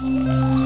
Música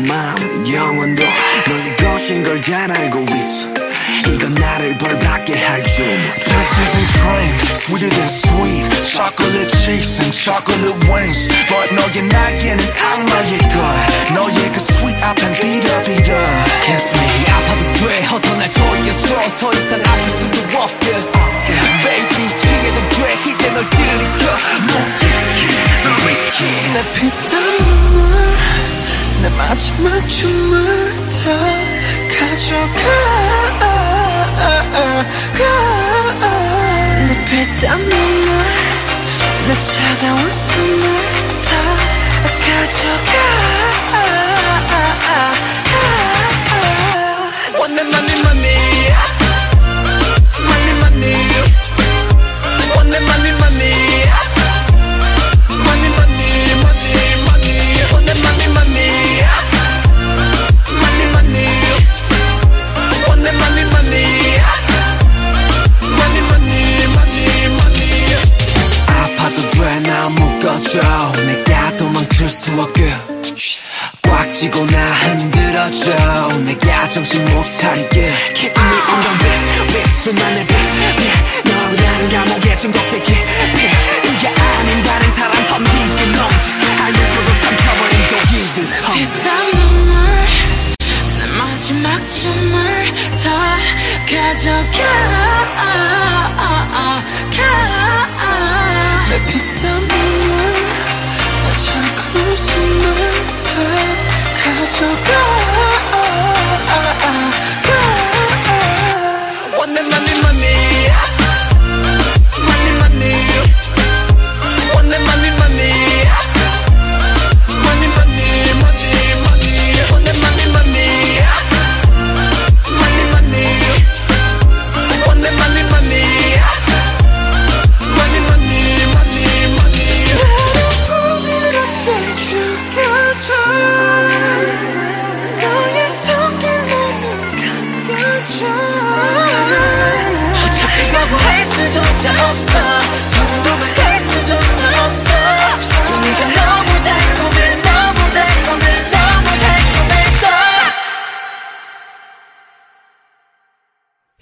몸, 마음, 영혼도 너의 것인 걸 잘 알고 있어 이건 나를 벌받게 할 줄. Peaches and cream, sweeter than sweet. Chocolate cheeks and chocolate wings. But 너의 날개는 악마의 걸. 너의 그 sweet 앞엔 비려비려. Kiss me 아파도 돼 어서 날 조여줘 더 이상 아플 수도 없게 묶어줘. 내가 도망칠 수 없게. 꽉 쥐고 나 흔들어줘. 내가 정신 못 차리게. Kiss me on the lip, lip. 수많은 빛, 빛. 너라는 감옥에 중독돼 깊이. 네가 아닌 다른 사람 섬기지 넌. 알면서도 삼켜버린 독이듯. 피땀 눈물 내 마지막 춤을 다 가져가 가. 내 피땀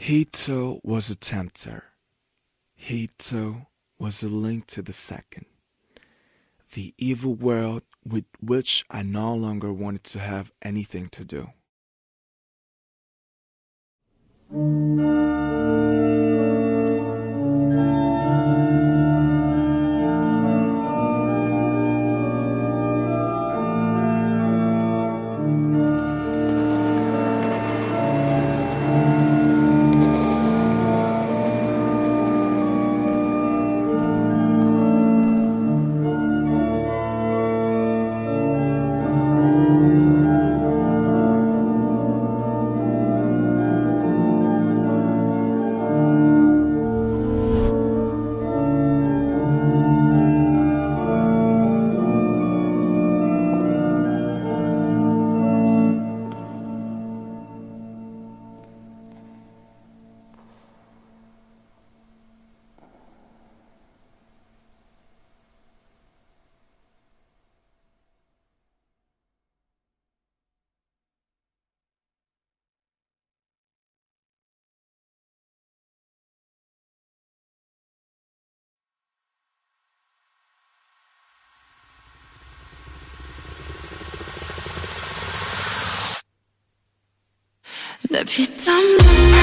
He too was a tempter. He too was a link to the second. The evil world with which I no longer wanted to have anything to do. 내 피땀 눈물